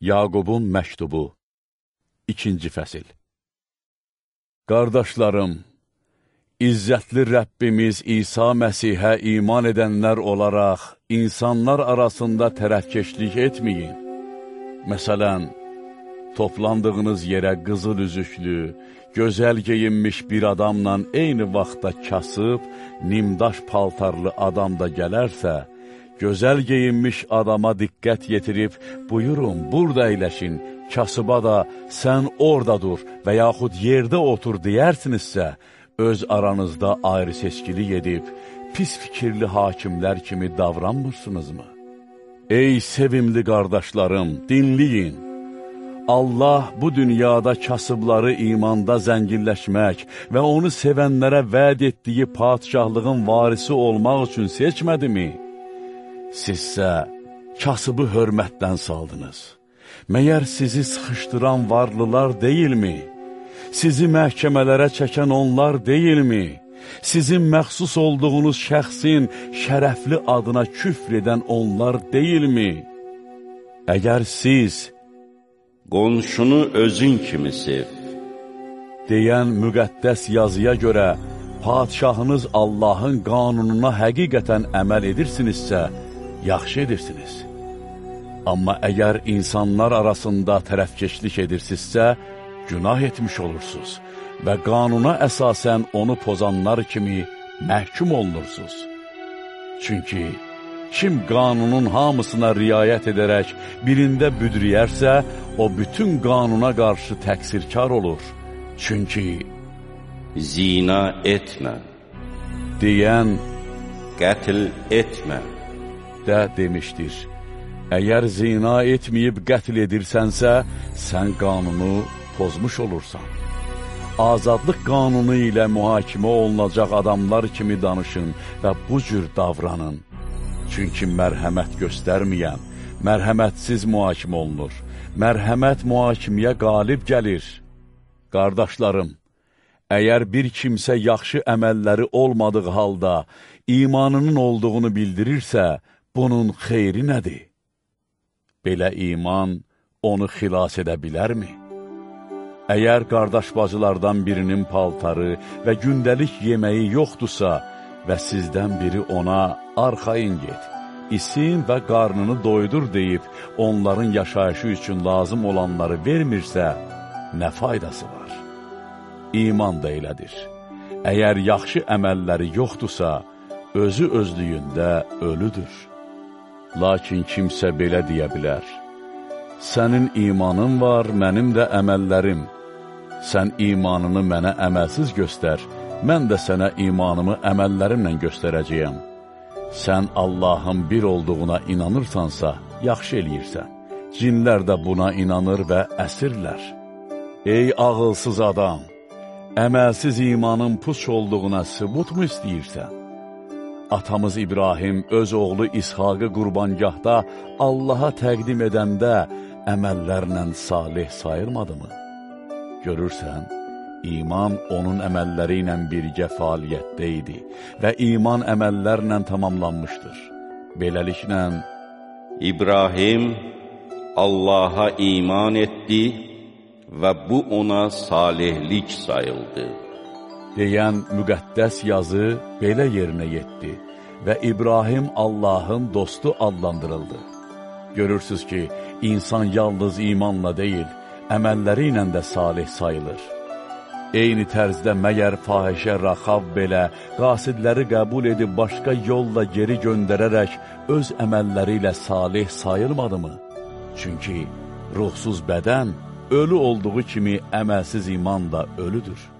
Yaqubun məktubu 2-ci fəsil Qardaşlarım, İzzətli Rəbbimiz İsa Məsihə iman edənlər olaraq insanlar arasında tərəfkeşlik etməyin. Məsələn, toplandığınız yerə qızıl üzüklü, gözəl geyinmiş bir adamla eyni vaxtda kasıb, nimdaş paltarlı adam da gələrsə, gözəl geyinmiş adama diqqət yetirib, buyurun, burada əyləşin, kasıba da sən orada dur və yaxud yerdə otur deyərsinizsə, öz aranızda ayrı seçkilik edib, pis fikirli hakimlər kimi davranmırsınızmı? Ey sevimli qardaşlarım, dinləyin! Allah bu dünyada kasıbları imanda zənginləşmək və onu sevənlərə vəd etdiyi padişahlığın varisi olmaq üçün seçmədimi? Sizsə kasıbı hörmətdən saldınız. Məyər sizi sıxışdıran varlılar deyilmi? Sizi məhkəmələrə çəkən onlar deyilmi? Sizin məxsus olduğunuz şəxsin şərəfli adına küfr edən onlar deyilmi? Əgər siz qonşunu özün kimi sev deyən müqəddəs yazıya görə padişahınız Allahın qanununa həqiqətən əməl edirsinizsə, yaxşı edirsiniz. Amma əgər insanlar arasında tərəfkeşlik edirsinizsə, günah etmiş olursunuz və qanuna əsasən onu pozanlar kimi məhkum olunursunuz. Çünki kim qanunun hamısına riayət edərək birində büdriyərsə, o bütün qanuna qarşı təqsirkar olur. Çünki zina etmə, deyən qətl etmə, də demişdir, Əgər zina etməyib qətl edirsənsə, sən qanunu pozmuş olursan. Azadlıq qanunu ilə mühakimə olunacaq adamlar kimi danışın və bu cür davranın. Çünki mərhəmət göstərməyən, mərhəmətsiz mühakimə olunur. Mərhəmət mühakiməyə qalib gəlir. Qardaşlarım, əgər bir kimsə yaxşı əməlləri olmadığı halda imanının olduğunu bildirirsə, bunun xeyri nədir? Belə iman onu xilas edə bilərmi? Əgər qardaş bacılardan birinin paltarı və gündəlik yeməyi yoxdursa və sizdən biri ona arxayın get, isin və qarnını doydur deyib onların yaşayışı üçün lazım olanları vermirsə, nə faydası var? İman da elədir. Əgər yaxşı əməlləri yoxdursa, özü özlüyündə ölüdür. Lakin kimsə belə deyə bilər, Sənin imanın var, mənim də əməllərim. Sən imanını mənə əməlsiz göstər, mən də sənə imanımı əməllərimlə göstərəcəyəm. Sən Allahın bir olduğuna inanırsansa, yaxşı eləyirsən. Cinlər də buna inanır və əsirlər. Ey ağılsız adam! Əməlsiz imanın puç olduğuna sübutmu istəyirsən? Atamız İbrahim öz oğlu İshaqı qurbangahda Allaha təqdim edəndə əməllərlə salih sayılmadımı? Görürsən, iman onun əməlləri ilə birgə fəaliyyətdə idi və iman əməllərlə tamamlanmışdır. Beləliklə, İbrahim Allaha iman etdi və bu ona salihlik sayıldı deyən müqəddəs yazı belə yerinə yetdi və İbrahim Allahın dostu adlandırıldı. Görürsüz ki, insan yalnız imanla deyil, əməlləri ilə də salih sayılır. Eyni tərzdə məyər fahişə Raxav belə qasidləri qəbul edib başqa yolla geri göndərərək öz əməlləri ilə salih sayılmadımı? Çünki ruhsuz bədən ölü olduğu kimi əməlsiz iman da ölüdür.